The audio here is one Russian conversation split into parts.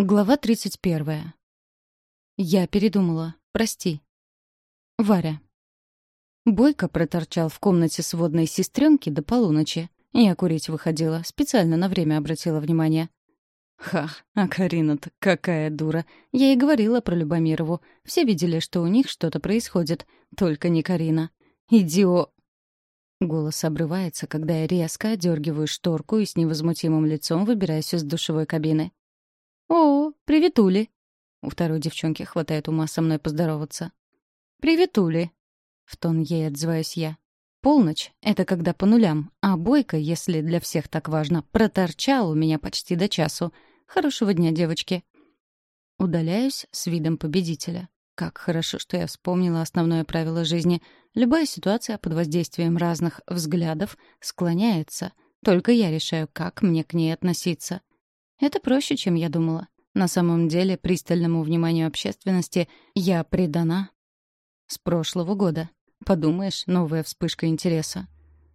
Глава 31. Я передумала. Прости. Варя. Бойко проторчал в комнате сводной сестренки до полуночи. Я курить выходила, специально на время обратила внимание. Ха, а Карина-то какая дура. Я и говорила про Любомирову. Все видели, что у них что-то происходит. Только не Карина. Идио... Голос обрывается, когда я резко одергиваю шторку и с невозмутимым лицом выбираюсь из душевой кабины. «О, привет, Ули!» У второй девчонки хватает ума со мной поздороваться. «Привет, Ули!» В тон ей отзываюсь я. Полночь — это когда по нулям, а Бойко, если для всех так важно, проторчал у меня почти до часу. Хорошего дня, девочки. Удаляюсь с видом победителя. Как хорошо, что я вспомнила основное правило жизни. Любая ситуация под воздействием разных взглядов склоняется. Только я решаю, как мне к ней относиться. Это проще, чем я думала. На самом деле, пристальному вниманию общественности я предана с прошлого года. Подумаешь, новая вспышка интереса.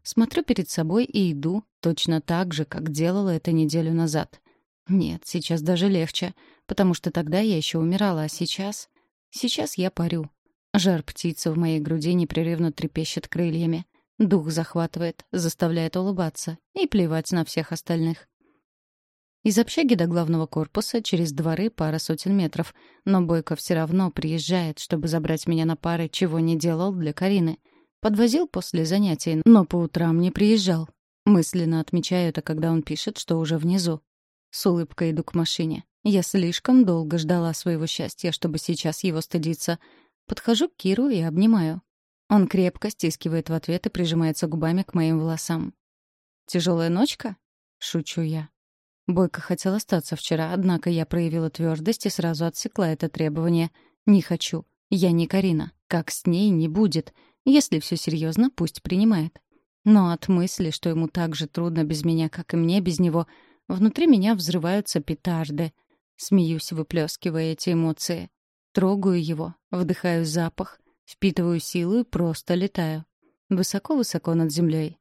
Смотрю перед собой и иду точно так же, как делала это неделю назад. Нет, сейчас даже легче, потому что тогда я еще умирала, а сейчас... Сейчас я парю. Жар птицы в моей груди непрерывно трепещет крыльями. Дух захватывает, заставляет улыбаться и плевать на всех остальных. Из общаги до главного корпуса через дворы пара сотен метров, но Бойко все равно приезжает, чтобы забрать меня на пары, чего не делал для Карины. Подвозил после занятий, но по утрам не приезжал. Мысленно отмечаю это, когда он пишет, что уже внизу. С улыбкой иду к машине. Я слишком долго ждала своего счастья, чтобы сейчас его стыдиться. Подхожу к Киру и обнимаю. Он крепко стискивает в ответ и прижимается губами к моим волосам. «Тяжелая ночка?» — шучу я. Бойко хотел остаться вчера, однако я проявила твердость и сразу отсекла это требование. «Не хочу. Я не Карина. Как с ней не будет. Если все серьезно, пусть принимает». Но от мысли, что ему так же трудно без меня, как и мне без него, внутри меня взрываются петарды. Смеюсь, выплескивая эти эмоции. Трогаю его, вдыхаю запах, впитываю силу и просто летаю. Высоко-высоко над землей.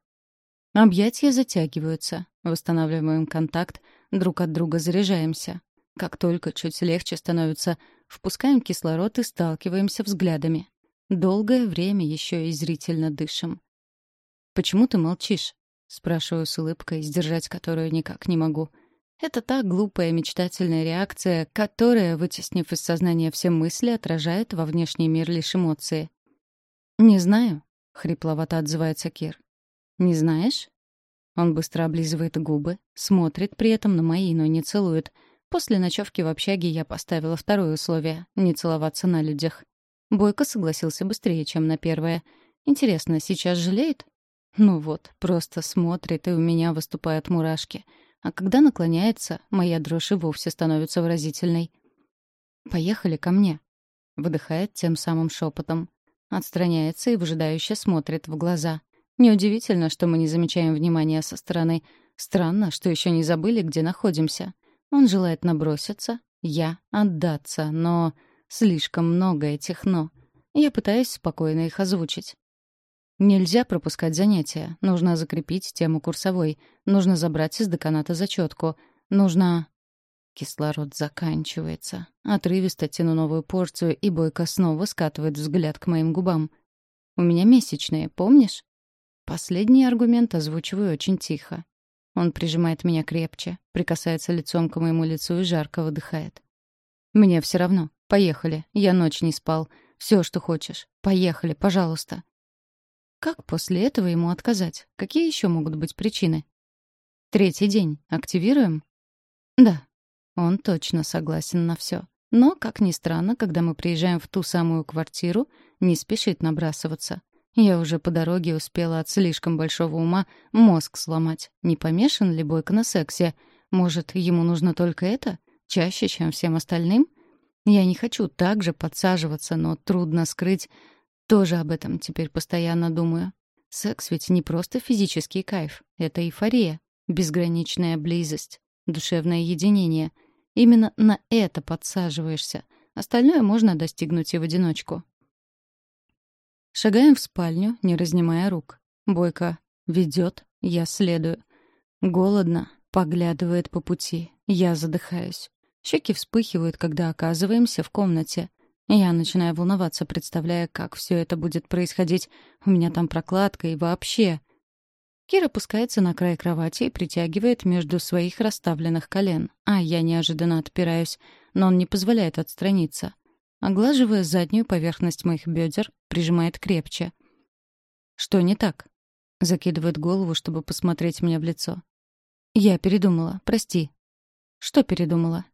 Объятия затягиваются, восстанавливаем контакт, друг от друга заряжаемся. Как только чуть легче становится, впускаем кислород и сталкиваемся взглядами. Долгое время еще и зрительно дышим. «Почему ты молчишь?» — спрашиваю с улыбкой, сдержать которую никак не могу. Это та глупая мечтательная реакция, которая, вытеснив из сознания все мысли, отражает во внешний мир лишь эмоции. «Не знаю», — хрипловато отзывается Кир. «Не знаешь?» Он быстро облизывает губы, смотрит при этом на мои, но не целует. После ночевки в общаге я поставила второе условие — не целоваться на людях. Бойко согласился быстрее, чем на первое. Интересно, сейчас жалеет? Ну вот, просто смотрит, и у меня выступают мурашки. А когда наклоняется, моя дрожь и вовсе становится выразительной. «Поехали ко мне», — выдыхает тем самым шепотом. Отстраняется и выжидающе смотрит в глаза. Неудивительно, что мы не замечаем внимания со стороны. Странно, что еще не забыли, где находимся. Он желает наброситься, я — отдаться, но слишком много этих «но». Я пытаюсь спокойно их озвучить. Нельзя пропускать занятия. Нужно закрепить тему курсовой. Нужно забрать из деканата зачетку. Нужно... Кислород заканчивается. Отрывисто тяну новую порцию, и Бойко снова скатывает взгляд к моим губам. «У меня месячные, помнишь?» Последний аргумент озвучиваю очень тихо. Он прижимает меня крепче, прикасается лицом к моему лицу и жарко выдыхает. «Мне все равно. Поехали. Я ночь не спал. Все, что хочешь. Поехали, пожалуйста». Как после этого ему отказать? Какие еще могут быть причины? Третий день. Активируем? Да. Он точно согласен на все. Но, как ни странно, когда мы приезжаем в ту самую квартиру, не спешит набрасываться. Я уже по дороге успела от слишком большого ума мозг сломать. Не помешан ли Бойко на сексе? Может, ему нужно только это? Чаще, чем всем остальным? Я не хочу так же подсаживаться, но трудно скрыть. Тоже об этом теперь постоянно думаю. Секс ведь не просто физический кайф. Это эйфория, безграничная близость, душевное единение. Именно на это подсаживаешься. Остальное можно достигнуть и в одиночку. Шагаем в спальню, не разнимая рук. Бойко ведет, я следую. Голодно, поглядывает по пути. Я задыхаюсь. Щеки вспыхивают, когда оказываемся в комнате. Я начинаю волноваться, представляя, как все это будет происходить. У меня там прокладка и вообще. Кира опускается на край кровати и притягивает между своих расставленных колен, а я неожиданно отпираюсь, но он не позволяет отстраниться. Оглаживая заднюю поверхность моих бедер, прижимает крепче. «Что не так?» Закидывает голову, чтобы посмотреть мне в лицо. «Я передумала, прости». «Что передумала?»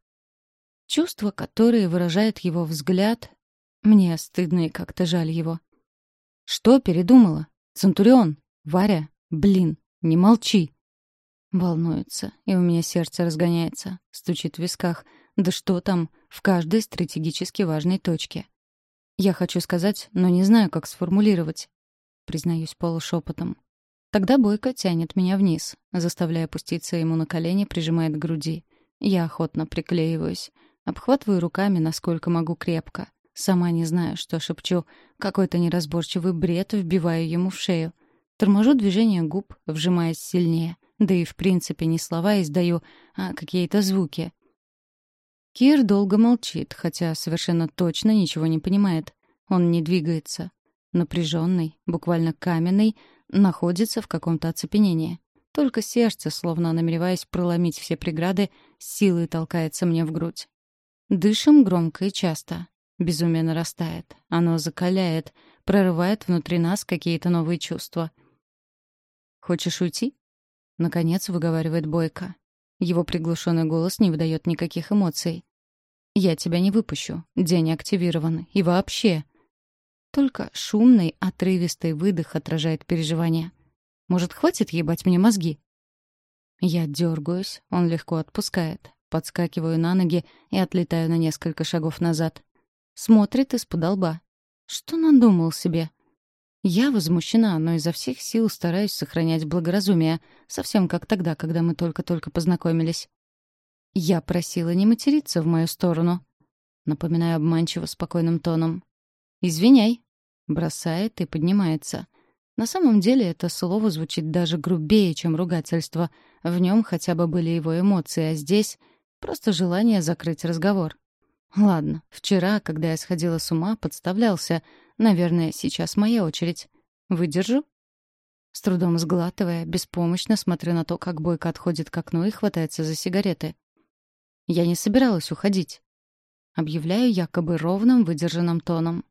Чувства, которые выражает его взгляд, мне стыдно и как-то жаль его. «Что передумала? Центурион? Варя? Блин, не молчи!» Волнуется, и у меня сердце разгоняется, стучит в висках. Да что там, в каждой стратегически важной точке. Я хочу сказать, но не знаю, как сформулировать. Признаюсь полушепотом. Тогда Бойко тянет меня вниз, заставляя опуститься ему на колени, прижимает к груди. Я охотно приклеиваюсь. Обхватываю руками, насколько могу крепко. Сама не знаю, что шепчу. Какой-то неразборчивый бред вбиваю ему в шею. Торможу движение губ, вжимаясь сильнее. Да и в принципе не слова издаю, а какие-то звуки. Кир долго молчит, хотя совершенно точно ничего не понимает. Он не двигается. Напряженный, буквально каменный, находится в каком-то оцепенении. Только сердце, словно намереваясь проломить все преграды, силой толкается мне в грудь. Дышим громко и часто. Безумие нарастает. Оно закаляет, прорывает внутри нас какие-то новые чувства. «Хочешь уйти?» — наконец выговаривает Бойко. Его приглушенный голос не выдает никаких эмоций. «Я тебя не выпущу. День активирован. И вообще...» Только шумный, отрывистый выдох отражает переживания. «Может, хватит ебать мне мозги?» Я дергаюсь, он легко отпускает. Подскакиваю на ноги и отлетаю на несколько шагов назад. Смотрит из-под лба. Что надумал себе? Я возмущена, но изо всех сил стараюсь сохранять благоразумие, совсем как тогда, когда мы только-только познакомились. Я просила не материться в мою сторону. Напоминаю обманчиво спокойным тоном. «Извиняй», — бросает и поднимается. На самом деле это слово звучит даже грубее, чем ругательство. В нем хотя бы были его эмоции, а здесь Просто желание закрыть разговор. Ладно, вчера, когда я сходила с ума, подставлялся. Наверное, сейчас моя очередь. Выдержу? С трудом сглатывая, беспомощно смотрю на то, как Бойко отходит к окну и хватается за сигареты. Я не собиралась уходить. Объявляю якобы ровным, выдержанным тоном.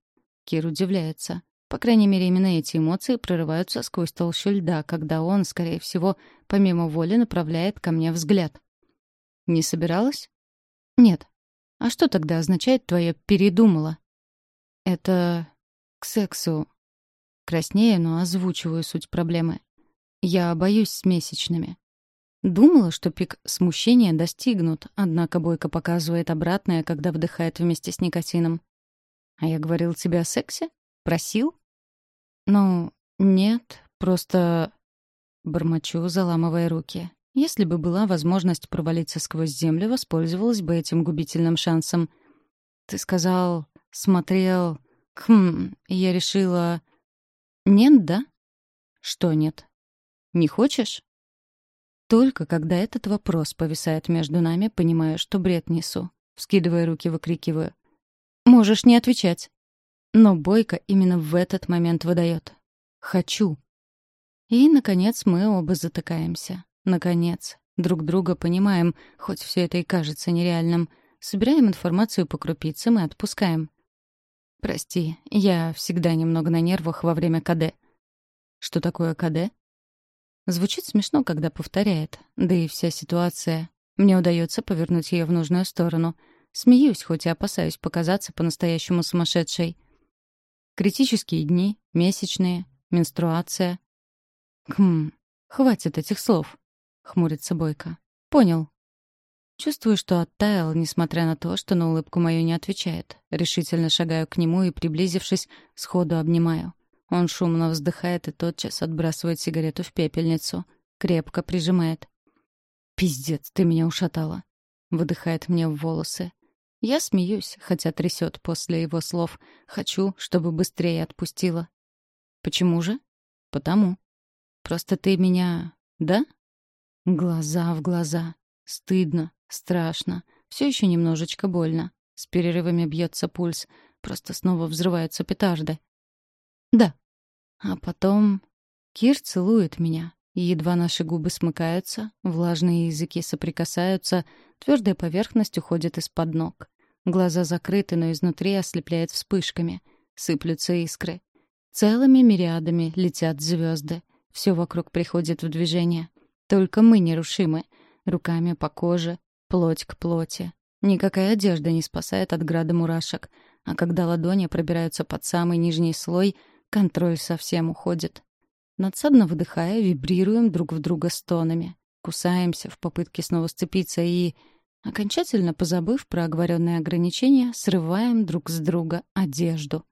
Кир удивляется. По крайней мере, именно эти эмоции прорываются сквозь толщу льда, когда он, скорее всего, помимо воли направляет ко мне взгляд. Не собиралась? Нет. А что тогда означает твое «передумала»? Это к сексу. Краснее, но озвучиваю суть проблемы. Я боюсь с месячными. Думала, что пик смущения достигнут, однако Бойко показывает обратное, когда вдыхает вместе с никотином. «А я говорил тебе о сексе? Просил?» «Ну, нет, просто...» Бормочу, заламывая руки. Если бы была возможность провалиться сквозь землю, воспользовалась бы этим губительным шансом. Ты сказал, смотрел... Хм, я решила... Нет, да? Что нет? Не хочешь? Только когда этот вопрос повисает между нами, понимаю, что бред несу. Вскидывая руки, выкрикиваю. «Можешь не отвечать». Но Бойко именно в этот момент выдает. «Хочу». И, наконец, мы оба затыкаемся. Наконец, друг друга понимаем, хоть все это и кажется нереальным. Собираем информацию по крупицам и отпускаем. Прости, я всегда немного на нервах во время КД. Что такое КД? Звучит смешно, когда повторяет. Да и вся ситуация. Мне удается повернуть ее в нужную сторону. Смеюсь, хоть и опасаюсь показаться по-настоящему сумасшедшей. Критические дни, месячные, менструация. Хм, хватит этих слов хмурится Бойко. «Понял». Чувствую, что оттаял, несмотря на то, что на улыбку мою не отвечает. Решительно шагаю к нему и, приблизившись, сходу обнимаю. Он шумно вздыхает и тотчас отбрасывает сигарету в пепельницу. Крепко прижимает. «Пиздец, ты меня ушатала!» Выдыхает мне в волосы. Я смеюсь, хотя трясет после его слов. Хочу, чтобы быстрее отпустила. «Почему же?» «Потому. Просто ты меня... Да?» Глаза в глаза. Стыдно, страшно. Все еще немножечко больно. С перерывами бьется пульс. Просто снова взрываются петарды. Да. А потом... Кир целует меня. Едва наши губы смыкаются, влажные языки соприкасаются, твердая поверхность уходит из-под ног. Глаза закрыты, но изнутри ослепляет вспышками. Сыплются искры. Целыми мириадами летят звезды. Все вокруг приходит в движение. Только мы нерушимы. Руками по коже, плоть к плоти. Никакая одежда не спасает от града мурашек. А когда ладони пробираются под самый нижний слой, контроль совсем уходит. Надсадно выдыхая, вибрируем друг в друга стонами. Кусаемся в попытке снова сцепиться и, окончательно позабыв про оговоренные ограничения, срываем друг с друга одежду.